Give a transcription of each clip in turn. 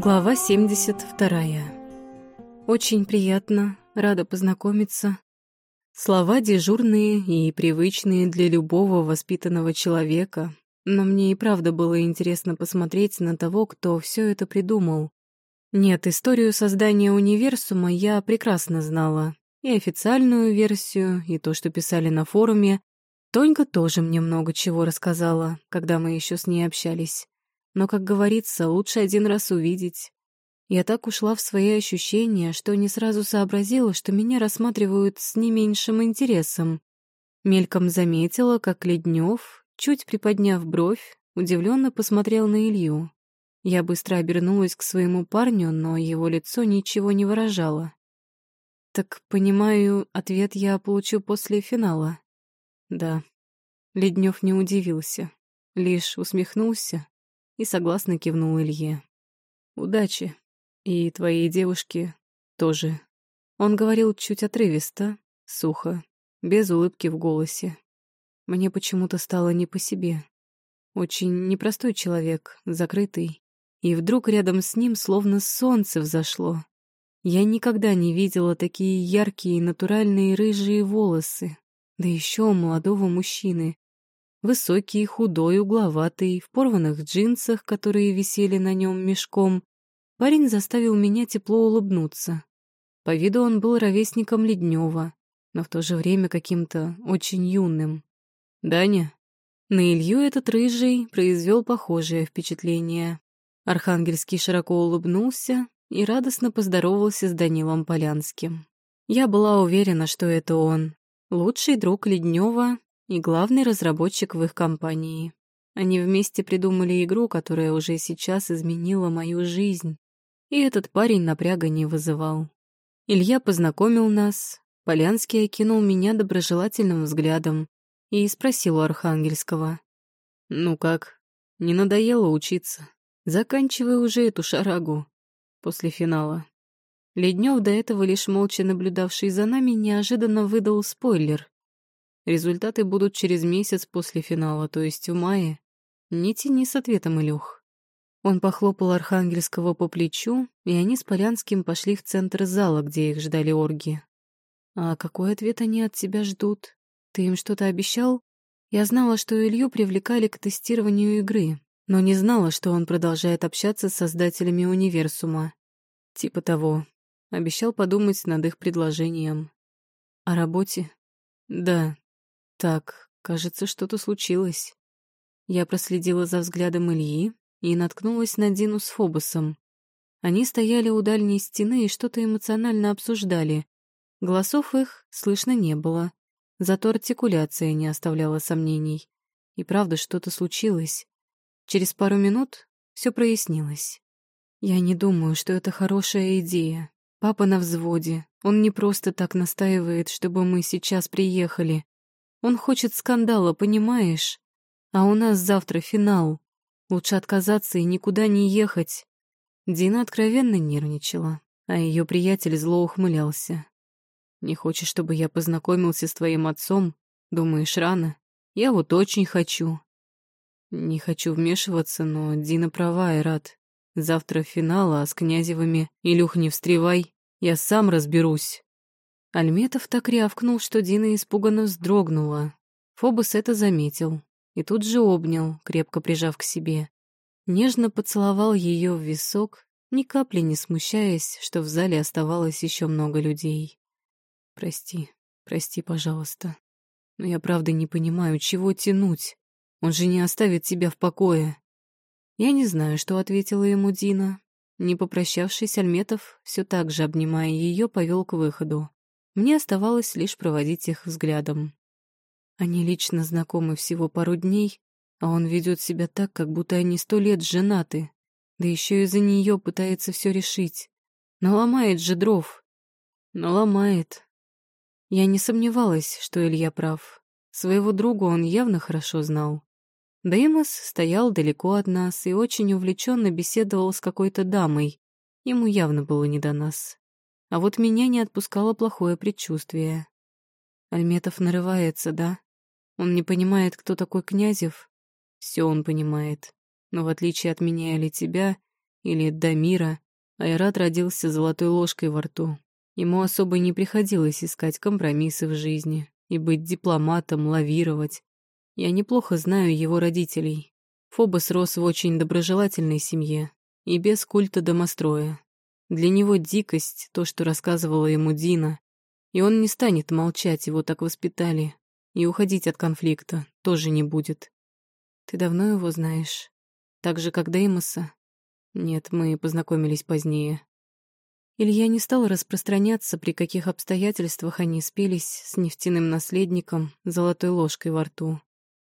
Глава 72. Очень приятно, рада познакомиться. Слова дежурные и привычные для любого воспитанного человека, но мне и правда было интересно посмотреть на того, кто все это придумал. Нет, историю создания универсума я прекрасно знала. И официальную версию, и то, что писали на форуме. Тонька тоже мне много чего рассказала, когда мы еще с ней общались. Но, как говорится, лучше один раз увидеть. Я так ушла в свои ощущения, что не сразу сообразила, что меня рассматривают с не меньшим интересом. Мельком заметила, как Леднев, чуть приподняв бровь, удивленно посмотрел на Илью. Я быстро обернулась к своему парню, но его лицо ничего не выражало. «Так, понимаю, ответ я получу после финала?» «Да». Леднев не удивился, лишь усмехнулся и согласно кивнул Илье. «Удачи. И твоей девушке тоже». Он говорил чуть отрывисто, сухо, без улыбки в голосе. Мне почему-то стало не по себе. Очень непростой человек, закрытый. И вдруг рядом с ним словно солнце взошло. Я никогда не видела такие яркие натуральные рыжие волосы, да еще у молодого мужчины, Высокий, худой, угловатый, в порванных джинсах, которые висели на нем мешком, парень заставил меня тепло улыбнуться. По виду он был ровесником Леднева, но в то же время каким-то очень юным. «Даня?» На Илью этот рыжий произвел похожее впечатление. Архангельский широко улыбнулся и радостно поздоровался с Данилом Полянским. Я была уверена, что это он, лучший друг Леднева и главный разработчик в их компании. Они вместе придумали игру, которая уже сейчас изменила мою жизнь. И этот парень напряга не вызывал. Илья познакомил нас, Полянский окинул меня доброжелательным взглядом и спросил у Архангельского. «Ну как, не надоело учиться? Заканчивай уже эту шарагу после финала». Леднев, до этого лишь молча наблюдавший за нами, неожиданно выдал спойлер. Результаты будут через месяц после финала, то есть в мае. Не тяни с ответом, Илюх. Он похлопал Архангельского по плечу, и они с Полянским пошли в центр зала, где их ждали орги. «А какой ответ они от тебя ждут? Ты им что-то обещал?» Я знала, что Илью привлекали к тестированию игры, но не знала, что он продолжает общаться с создателями универсума. Типа того. Обещал подумать над их предложением. О работе? Да, так, кажется, что-то случилось. Я проследила за взглядом Ильи и наткнулась на Дину с Фобосом. Они стояли у дальней стены и что-то эмоционально обсуждали. Голосов их слышно не было, зато артикуляция не оставляла сомнений. И правда, что-то случилось. Через пару минут все прояснилось. Я не думаю, что это хорошая идея. Папа на взводе. Он не просто так настаивает, чтобы мы сейчас приехали. Он хочет скандала, понимаешь? А у нас завтра финал. Лучше отказаться и никуда не ехать. Дина откровенно нервничала, а ее приятель зло ухмылялся. «Не хочешь, чтобы я познакомился с твоим отцом? Думаешь, рано? Я вот очень хочу». Не хочу вмешиваться, но Дина права, и рад. Завтра финал, а с Князевыми, Илюх, не встревай, я сам разберусь. Альметов так рявкнул, что Дина испуганно вздрогнула. Фобос это заметил и тут же обнял, крепко прижав к себе. Нежно поцеловал ее в висок, ни капли не смущаясь, что в зале оставалось еще много людей. «Прости, прости, пожалуйста. Но я правда не понимаю, чего тянуть. Он же не оставит тебя в покое». Я не знаю, что ответила ему Дина. Не попрощавшись, Альметов, все так же обнимая ее, повел к выходу. Мне оставалось лишь проводить их взглядом. Они лично знакомы всего пару дней, а он ведет себя так, как будто они сто лет женаты, да еще из-за нее пытается все решить. Наломает же дров. Наломает. Я не сомневалась, что Илья прав. Своего друга он явно хорошо знал. Деймос стоял далеко от нас и очень увлеченно беседовал с какой-то дамой. Ему явно было не до нас. А вот меня не отпускало плохое предчувствие. Альметов нарывается, да? Он не понимает, кто такой Князев? Все он понимает. Но в отличие от меня или тебя, или Дамира, Айрат родился золотой ложкой во рту. Ему особо не приходилось искать компромиссы в жизни и быть дипломатом, лавировать. Я неплохо знаю его родителей. Фобос рос в очень доброжелательной семье и без культа домостроя. Для него дикость — то, что рассказывала ему Дина, и он не станет молчать, его так воспитали, и уходить от конфликта тоже не будет. Ты давно его знаешь? Так же, как Деймоса? Нет, мы познакомились позднее. Илья не стал распространяться, при каких обстоятельствах они спелись с нефтяным наследником, золотой ложкой во рту.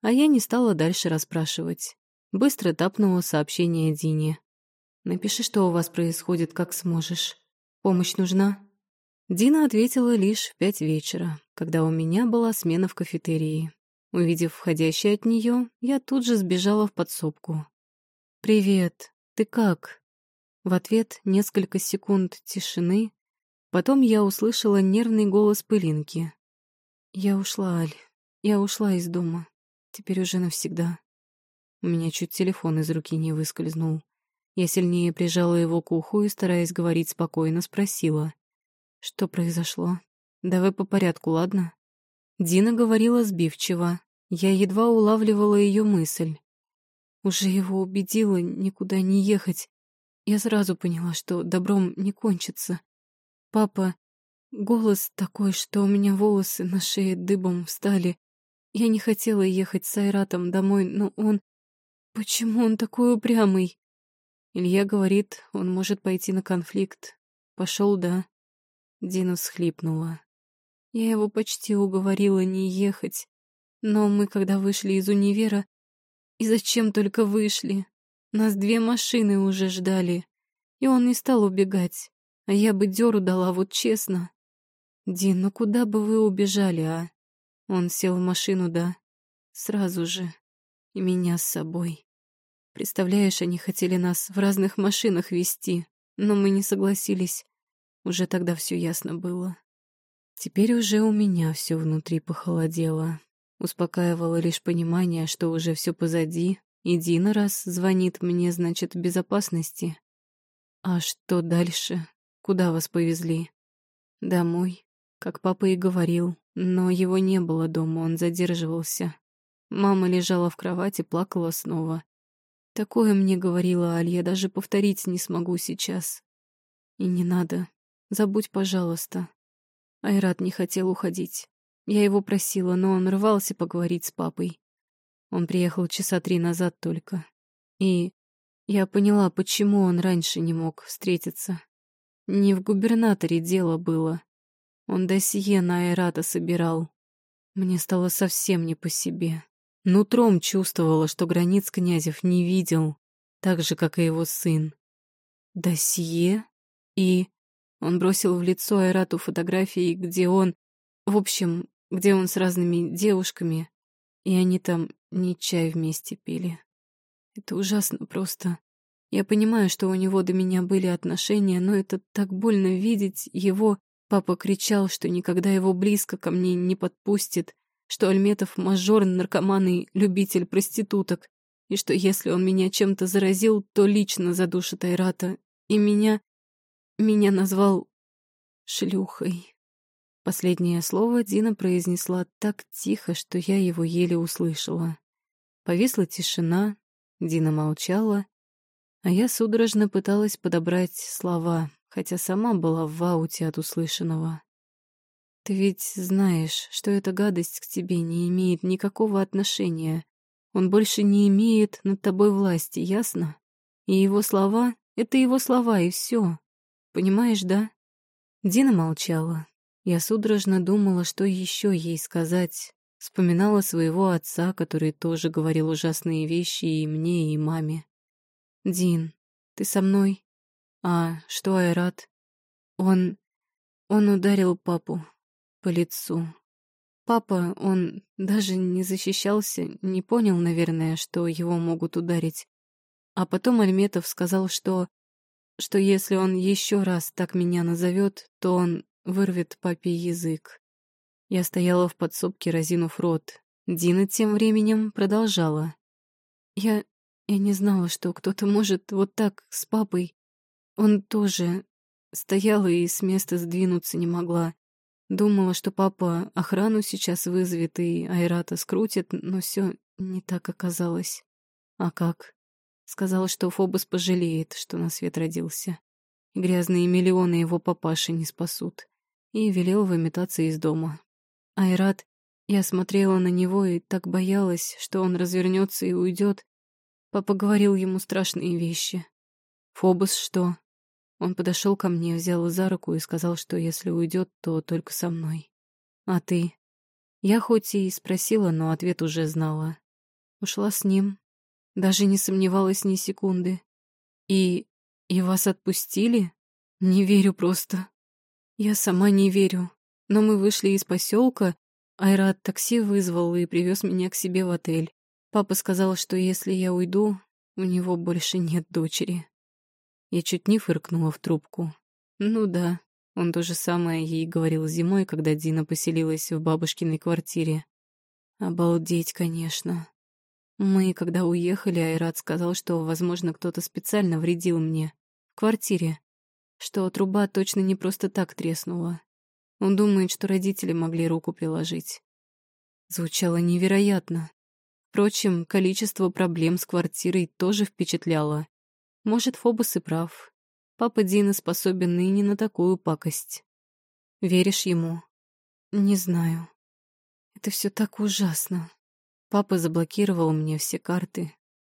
А я не стала дальше расспрашивать. Быстро тапнула сообщение Дине. «Напиши, что у вас происходит, как сможешь. Помощь нужна?» Дина ответила лишь в пять вечера, когда у меня была смена в кафетерии. Увидев входящее от нее, я тут же сбежала в подсобку. «Привет, ты как?» В ответ несколько секунд тишины, потом я услышала нервный голос пылинки. «Я ушла, Аль. Я ушла из дома. Теперь уже навсегда». У меня чуть телефон из руки не выскользнул. Я сильнее прижала его к уху и, стараясь говорить спокойно, спросила. «Что произошло? Давай по порядку, ладно?» Дина говорила сбивчиво. Я едва улавливала ее мысль. Уже его убедила никуда не ехать. Я сразу поняла, что добром не кончится. Папа... Голос такой, что у меня волосы на шее дыбом встали. Я не хотела ехать с Айратом домой, но он... Почему он такой упрямый? Илья говорит, он может пойти на конфликт. Пошел, да. Дина всхлипнула. Я его почти уговорила не ехать. Но мы, когда вышли из универа... И зачем только вышли? Нас две машины уже ждали, и он не стал убегать. А я бы дёру дала, вот честно. Дин, ну куда бы вы убежали, а? Он сел в машину, да? Сразу же. И меня с собой. Представляешь, они хотели нас в разных машинах везти, но мы не согласились. Уже тогда все ясно было. Теперь уже у меня все внутри похолодело. Успокаивало лишь понимание, что уже все позади, и Дина раз звонит мне, значит, в безопасности. А что дальше? Куда вас повезли? Домой, как папа и говорил, но его не было дома, он задерживался. Мама лежала в кровати, плакала снова. Такое мне говорила Алья, даже повторить не смогу сейчас. И не надо. Забудь, пожалуйста. Айрат не хотел уходить. Я его просила, но он рвался поговорить с папой. Он приехал часа три назад только. И я поняла, почему он раньше не мог встретиться. Не в губернаторе дело было. Он досье на Айрата собирал. Мне стало совсем не по себе. Нутром чувствовала, что границ князев не видел, так же, как и его сын. Досье? И он бросил в лицо Айрату фотографии, где он... В общем, где он с разными девушками, и они там не чай вместе пили. Это ужасно просто. Я понимаю, что у него до меня были отношения, но это так больно видеть его. Папа кричал, что никогда его близко ко мне не подпустит, что Альметов мажор, наркоман и любитель проституток, и что если он меня чем-то заразил, то лично задушит Айрата. И меня... меня назвал шлюхой. Последнее слово Дина произнесла так тихо, что я его еле услышала. Повисла тишина, Дина молчала, а я судорожно пыталась подобрать слова, хотя сама была в ауте от услышанного. «Ты ведь знаешь, что эта гадость к тебе не имеет никакого отношения. Он больше не имеет над тобой власти, ясно? И его слова — это его слова, и все. Понимаешь, да?» Дина молчала, я судорожно думала, что еще ей сказать. Вспоминала своего отца, который тоже говорил ужасные вещи и мне, и маме. «Дин, ты со мной?» «А, что Айрат?» «Он... он ударил папу по лицу. Папа, он даже не защищался, не понял, наверное, что его могут ударить. А потом Альметов сказал, что... что если он еще раз так меня назовет, то он вырвет папе язык. Я стояла в подсобке, разинув рот. Дина тем временем продолжала. «Я... Я не знала, что кто-то может вот так с папой. Он тоже стояла и с места сдвинуться не могла. Думала, что папа охрану сейчас вызовет и Айрата скрутит, но все не так оказалось. А как? Сказал, что Фобос пожалеет, что на свет родился. Грязные миллионы его папаши не спасут. И велел выметаться из дома. Айрат, я смотрела на него и так боялась, что он развернется и уйдет. Папа говорил ему страшные вещи. Фобос что? Он подошел ко мне, взял за руку и сказал, что если уйдет, то только со мной. А ты? Я хоть и спросила, но ответ уже знала. Ушла с ним. Даже не сомневалась ни секунды. И... и вас отпустили? Не верю просто. Я сама не верю. Но мы вышли из поселка, Айрат такси вызвал и привез меня к себе в отель. Папа сказал, что если я уйду, у него больше нет дочери. Я чуть не фыркнула в трубку. Ну да, он то же самое ей говорил зимой, когда Дина поселилась в бабушкиной квартире. Обалдеть, конечно. Мы, когда уехали, Айрат сказал, что, возможно, кто-то специально вредил мне. В квартире. Что труба точно не просто так треснула. Он думает, что родители могли руку приложить. Звучало невероятно. Впрочем, количество проблем с квартирой тоже впечатляло. Может, Фобос и прав. Папа Дина способен и не на такую пакость. Веришь ему? Не знаю. Это все так ужасно. Папа заблокировал мне все карты.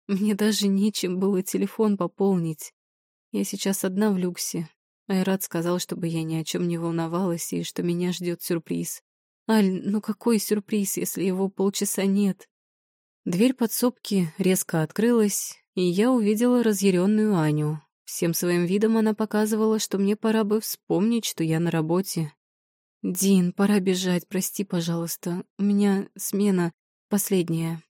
Мне даже нечем было телефон пополнить. Я сейчас одна в люксе. Айрат сказал, чтобы я ни о чем не волновалась и что меня ждет сюрприз. Аль, ну какой сюрприз, если его полчаса нет? Дверь подсобки резко открылась, и я увидела разъяренную Аню. Всем своим видом она показывала, что мне пора бы вспомнить, что я на работе. «Дин, пора бежать, прости, пожалуйста. У меня смена последняя.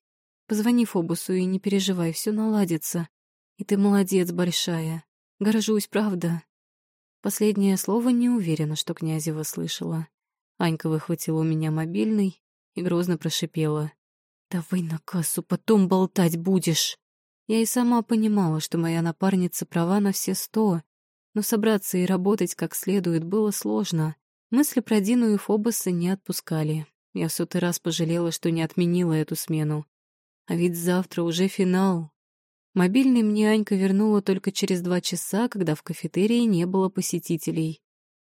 Позвони Фобусу и не переживай, все наладится. И ты молодец, большая. Горжусь, правда». Последнее слово не уверена, что Князева слышала. Анька выхватила у меня мобильный и грозно прошипела. «Давай на кассу, потом болтать будешь». Я и сама понимала, что моя напарница права на все сто, но собраться и работать как следует было сложно. Мысли про Дину и Фобоса не отпускали. Я в сотый раз пожалела, что не отменила эту смену. А ведь завтра уже финал. Мобильный мне Анька вернула только через два часа, когда в кафетерии не было посетителей.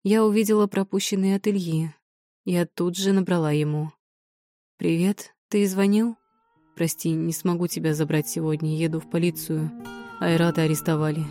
Я увидела пропущенные ателье. Я тут же набрала ему. «Привет, ты звонил?» Прости, не смогу тебя забрать сегодня, еду в полицию. Айрата арестовали.